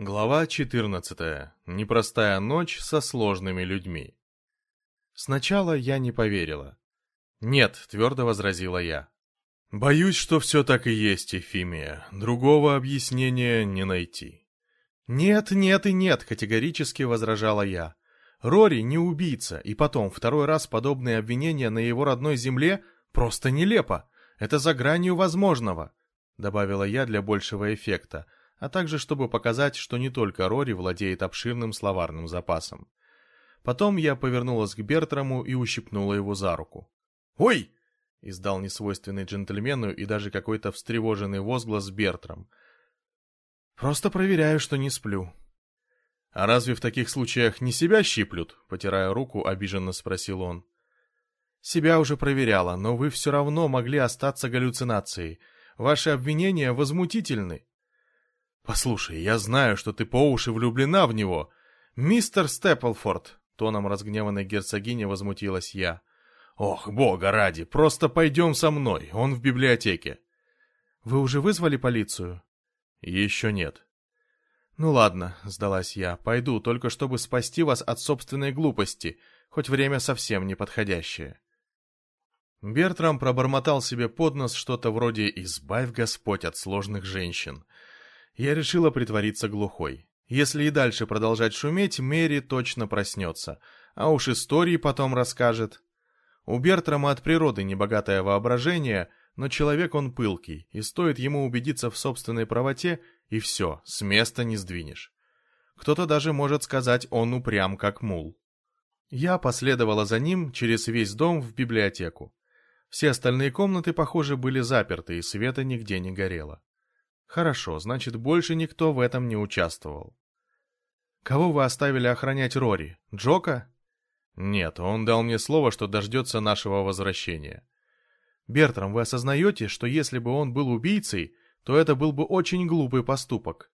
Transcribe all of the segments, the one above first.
Глава 14. Непростая ночь со сложными людьми. Сначала я не поверила. «Нет», — твердо возразила я. «Боюсь, что все так и есть, Эфимия. Другого объяснения не найти». «Нет, нет и нет», — категорически возражала я. «Рори не убийца, и потом, второй раз подобные обвинения на его родной земле просто нелепо. Это за гранью возможного», — добавила я для большего эффекта — а также чтобы показать, что не только Рори владеет обширным словарным запасом. Потом я повернулась к Бертраму и ущипнула его за руку. «Ой!» — издал несвойственный джентльмену и даже какой-то встревоженный возглас Бертрам. «Просто проверяю, что не сплю». «А разве в таких случаях не себя щиплют?» — потирая руку, обиженно спросил он. «Себя уже проверяла, но вы все равно могли остаться галлюцинацией. Ваши обвинения возмутительны. «Послушай, я знаю, что ты по уши влюблена в него. Мистер Степлфорд!» Тоном разгневанной герцогини возмутилась я. «Ох, бога ради, просто пойдем со мной, он в библиотеке». «Вы уже вызвали полицию?» «Еще нет». «Ну ладно», — сдалась я, — «пойду, только чтобы спасти вас от собственной глупости, хоть время совсем неподходящее». Бертрам пробормотал себе под нос что-то вроде «Избавь Господь от сложных женщин», я решила притвориться глухой. Если и дальше продолжать шуметь, Мэри точно проснется, а уж истории потом расскажет. У Бертрама от природы небогатое воображение, но человек он пылкий, и стоит ему убедиться в собственной правоте, и все, с места не сдвинешь. Кто-то даже может сказать, он упрям как мул. Я последовала за ним через весь дом в библиотеку. Все остальные комнаты, похоже, были заперты, и света нигде не горело. Хорошо, значит, больше никто в этом не участвовал. Кого вы оставили охранять Рори? Джока? Нет, он дал мне слово, что дождется нашего возвращения. Бертрам, вы осознаете, что если бы он был убийцей, то это был бы очень глупый поступок?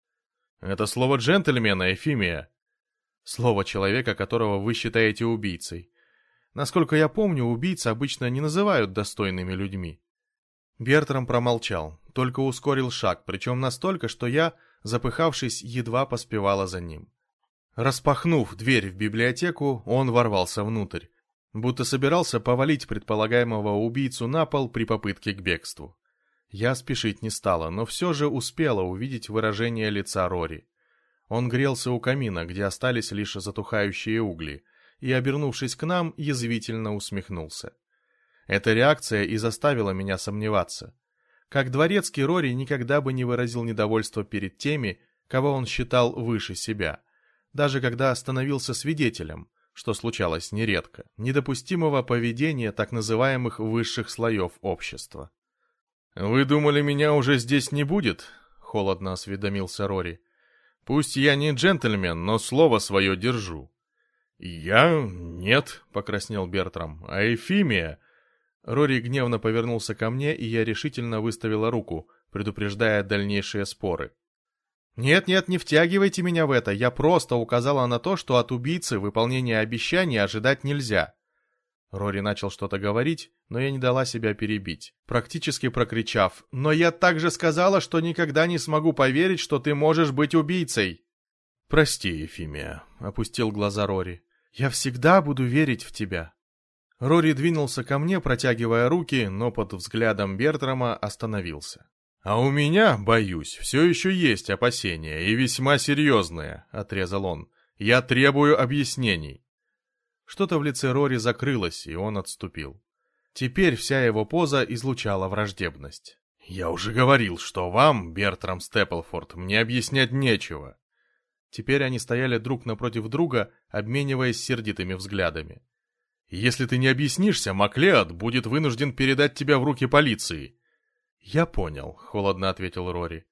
Это слово джентльмена, Эфимия. Слово человека, которого вы считаете убийцей. Насколько я помню, убийц обычно не называют достойными людьми. Бертрам промолчал, только ускорил шаг, причем настолько, что я, запыхавшись, едва поспевала за ним. Распахнув дверь в библиотеку, он ворвался внутрь, будто собирался повалить предполагаемого убийцу на пол при попытке к бегству. Я спешить не стала, но все же успела увидеть выражение лица Рори. Он грелся у камина, где остались лишь затухающие угли, и, обернувшись к нам, язвительно усмехнулся. Эта реакция и заставила меня сомневаться. Как дворецкий Рори никогда бы не выразил недовольства перед теми, кого он считал выше себя, даже когда становился свидетелем, что случалось нередко, недопустимого поведения так называемых высших слоев общества. «Вы думали, меня уже здесь не будет?» — холодно осведомился Рори. «Пусть я не джентльмен, но слово свое держу». «Я? Нет», — покраснел Бертрам, — «а Эфимия Рори гневно повернулся ко мне, и я решительно выставила руку, предупреждая дальнейшие споры. «Нет-нет, не втягивайте меня в это, я просто указала на то, что от убийцы выполнения обещаний ожидать нельзя». Рори начал что-то говорить, но я не дала себя перебить, практически прокричав «Но я также сказала, что никогда не смогу поверить, что ты можешь быть убийцей!» «Прости, Ефимия», — опустил глаза Рори. «Я всегда буду верить в тебя». Рори двинулся ко мне, протягивая руки, но под взглядом Бертрама остановился. «А у меня, боюсь, все еще есть опасения, и весьма серьезные», — отрезал он. «Я требую объяснений». Что-то в лице Рори закрылось, и он отступил. Теперь вся его поза излучала враждебность. «Я уже говорил, что вам, Бертрам Степлфорд, мне объяснять нечего». Теперь они стояли друг напротив друга, обмениваясь сердитыми взглядами. Если ты не объяснишься, Маклеод будет вынужден передать тебя в руки полиции. Я понял, холодно ответил Рори.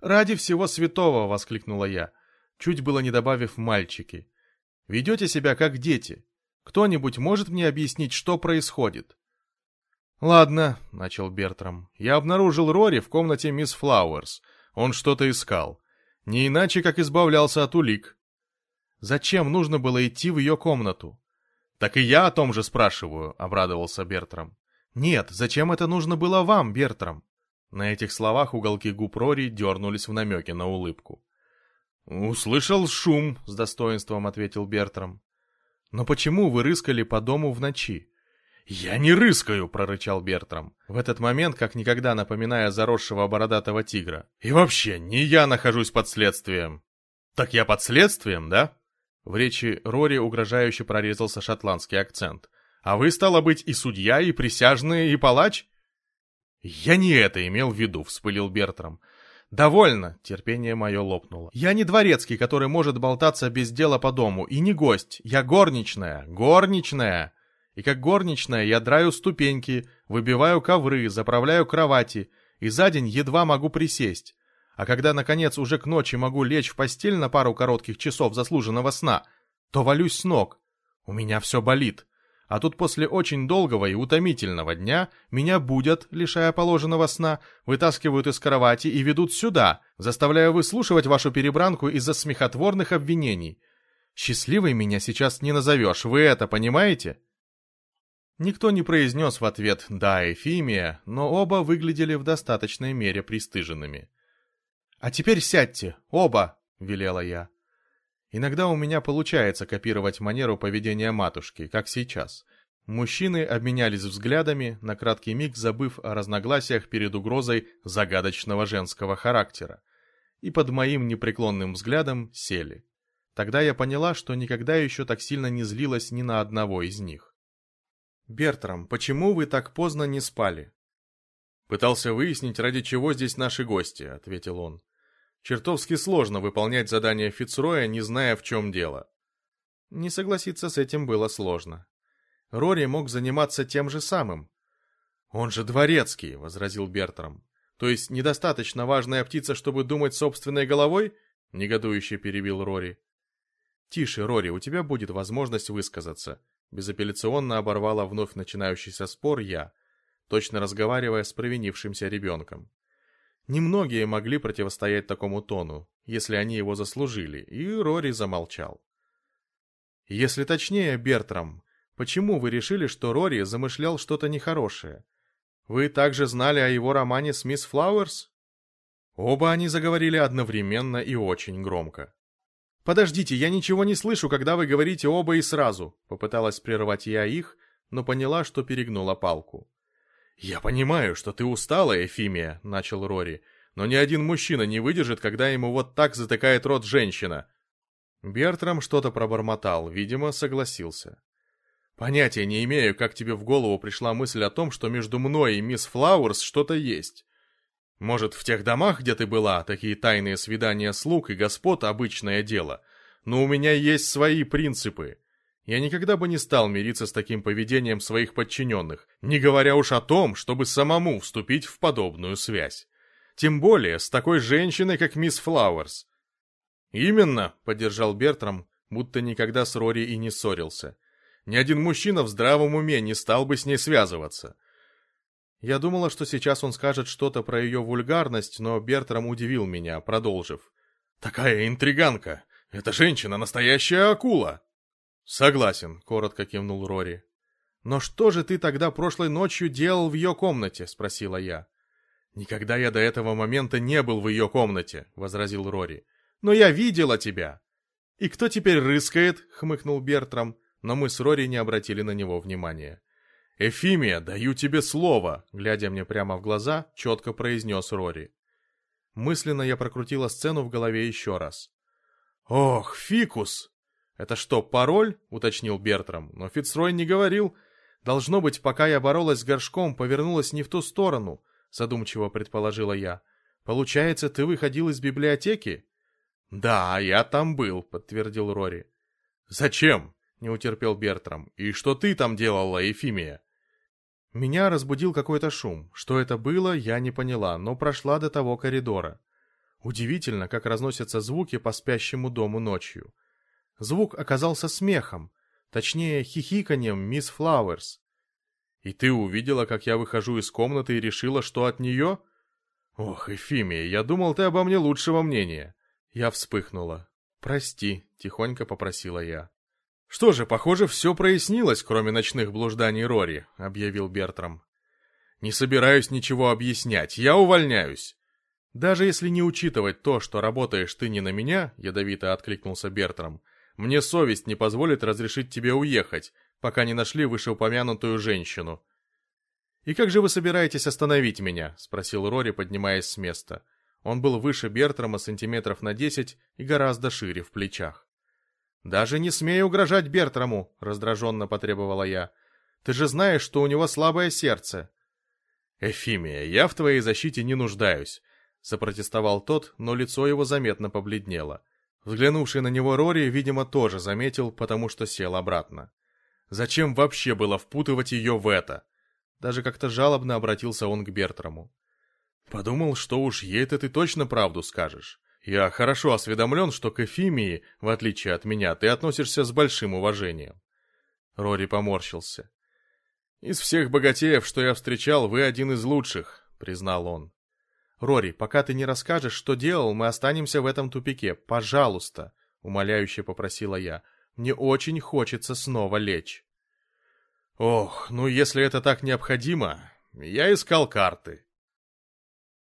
Ради всего святого, воскликнула я, чуть было не добавив мальчики. Ведете себя как дети. Кто-нибудь может мне объяснить, что происходит? Ладно, начал Бертрам. Я обнаружил Рори в комнате мисс Флауэрс. Он что-то искал. Не иначе, как избавлялся от улик. Зачем нужно было идти в ее комнату? «Так и я о том же спрашиваю», — обрадовался Бертрам. «Нет, зачем это нужно было вам, Бертрам?» На этих словах уголки губ Рори дернулись в намеке на улыбку. «Услышал шум», — с достоинством ответил Бертрам. «Но почему вы рыскали по дому в ночи?» «Я не рыскаю!» — прорычал Бертрам, в этот момент как никогда напоминая заросшего бородатого тигра. «И вообще, не я нахожусь под следствием!» «Так я под следствием, да?» В речи Рори угрожающе прорезался шотландский акцент. «А вы, стало быть, и судья, и присяжный, и палач?» «Я не это имел в виду», — вспылил Бертрам. «Довольно!» — терпение мое лопнуло. «Я не дворецкий, который может болтаться без дела по дому, и не гость. Я горничная! Горничная!» И как горничная я драю ступеньки, выбиваю ковры, заправляю кровати, и за день едва могу присесть. А когда, наконец, уже к ночи могу лечь в постель на пару коротких часов заслуженного сна, то валюсь с ног. У меня все болит. А тут после очень долгого и утомительного дня меня будят, лишая положенного сна, вытаскивают из кровати и ведут сюда, заставляя выслушивать вашу перебранку из-за смехотворных обвинений. Счастливой меня сейчас не назовешь, вы это понимаете? Никто не произнес в ответ «да, Эфимия», но оба выглядели в достаточной мере пристыженными. «А теперь сядьте, оба!» — велела я. Иногда у меня получается копировать манеру поведения матушки, как сейчас. Мужчины обменялись взглядами, на краткий миг забыв о разногласиях перед угрозой загадочного женского характера. И под моим непреклонным взглядом сели. Тогда я поняла, что никогда еще так сильно не злилась ни на одного из них. «Бертрам, почему вы так поздно не спали?» «Пытался выяснить, ради чего здесь наши гости», — ответил он. «Чертовски сложно выполнять задание Фицроя, не зная, в чем дело». Не согласиться с этим было сложно. Рори мог заниматься тем же самым. «Он же дворецкий», — возразил Бертрам. «То есть недостаточно важная птица, чтобы думать собственной головой?» — негодующе перебил Рори. «Тише, Рори, у тебя будет возможность высказаться. Безапелляционно оборвала вновь начинающийся спор я, точно разговаривая с провинившимся ребенком. Немногие могли противостоять такому тону, если они его заслужили, и Рори замолчал. Если точнее, Бертрам, почему вы решили, что Рори замышлял что-то нехорошее? Вы также знали о его романе с мисс Флауэрс? Оба они заговорили одновременно и очень громко. «Подождите, я ничего не слышу, когда вы говорите оба и сразу», — попыталась прервать я их, но поняла, что перегнула палку. «Я понимаю, что ты устала, Эфимия», — начал Рори, «но ни один мужчина не выдержит, когда ему вот так затыкает рот женщина». Бертрам что-то пробормотал, видимо, согласился. «Понятия не имею, как тебе в голову пришла мысль о том, что между мной и мисс Флауэрс что-то есть. Может, в тех домах, где ты была, такие тайные свидания слуг и господ – обычное дело. Но у меня есть свои принципы. Я никогда бы не стал мириться с таким поведением своих подчиненных, не говоря уж о том, чтобы самому вступить в подобную связь. Тем более с такой женщиной, как мисс Флауэрс. «Именно», — поддержал Бертрам, будто никогда с Рори и не ссорился. «Ни один мужчина в здравом уме не стал бы с ней связываться. Я думала, что сейчас он скажет что-то про ее вульгарность, но Бертрам удивил меня, продолжив. «Такая интриганка! Эта женщина настоящая акула!» «Согласен», — коротко кивнул Рори. «Но что же ты тогда прошлой ночью делал в ее комнате?» — спросила я. «Никогда я до этого момента не был в ее комнате», — возразил Рори. «Но я видела тебя!» «И кто теперь рыскает?» — хмыкнул Бертрам, но мы с Рори не обратили на него внимания. «Эфимия, даю тебе слово!» Глядя мне прямо в глаза, четко произнес Рори. Мысленно я прокрутила сцену в голове еще раз. «Ох, фикус!» «Это что, пароль?» — уточнил Бертрам, но Фицрой не говорил. «Должно быть, пока я боролась с горшком, повернулась не в ту сторону», — задумчиво предположила я. «Получается, ты выходил из библиотеки?» «Да, я там был», — подтвердил Рори. «Зачем?» — не утерпел Бертрам. «И что ты там делала, Ефимия?» Меня разбудил какой-то шум. Что это было, я не поняла, но прошла до того коридора. Удивительно, как разносятся звуки по спящему дому ночью. Звук оказался смехом, точнее, хихиканием мисс Флауэрс. «И ты увидела, как я выхожу из комнаты и решила, что от нее?» «Ох, Эфимия, я думал, ты обо мне лучшего мнения». Я вспыхнула. «Прости», — тихонько попросила я. «Что же, похоже, все прояснилось, кроме ночных блужданий Рори», — объявил Бертрам. «Не собираюсь ничего объяснять, я увольняюсь». «Даже если не учитывать то, что работаешь ты не на меня», — ядовито откликнулся Бертрам, «мне совесть не позволит разрешить тебе уехать, пока не нашли вышеупомянутую женщину». «И как же вы собираетесь остановить меня?» — спросил Рори, поднимаясь с места. Он был выше Бертрама сантиметров на десять и гораздо шире в плечах. «Даже не смей угрожать Бертраму!» — раздраженно потребовала я. «Ты же знаешь, что у него слабое сердце!» «Эфимия, я в твоей защите не нуждаюсь!» — запротестовал тот, но лицо его заметно побледнело. Взглянувший на него Рори, видимо, тоже заметил, потому что сел обратно. «Зачем вообще было впутывать ее в это?» Даже как-то жалобно обратился он к Бертраму. «Подумал, что уж ей-то ты точно правду скажешь. Я хорошо осведомлен, что к Эфимии, в отличие от меня, ты относишься с большим уважением. Рори поморщился. «Из всех богатеев, что я встречал, вы один из лучших», — признал он. «Рори, пока ты не расскажешь, что делал, мы останемся в этом тупике. Пожалуйста», — умоляюще попросила я. «Мне очень хочется снова лечь». «Ох, ну если это так необходимо, я искал карты»,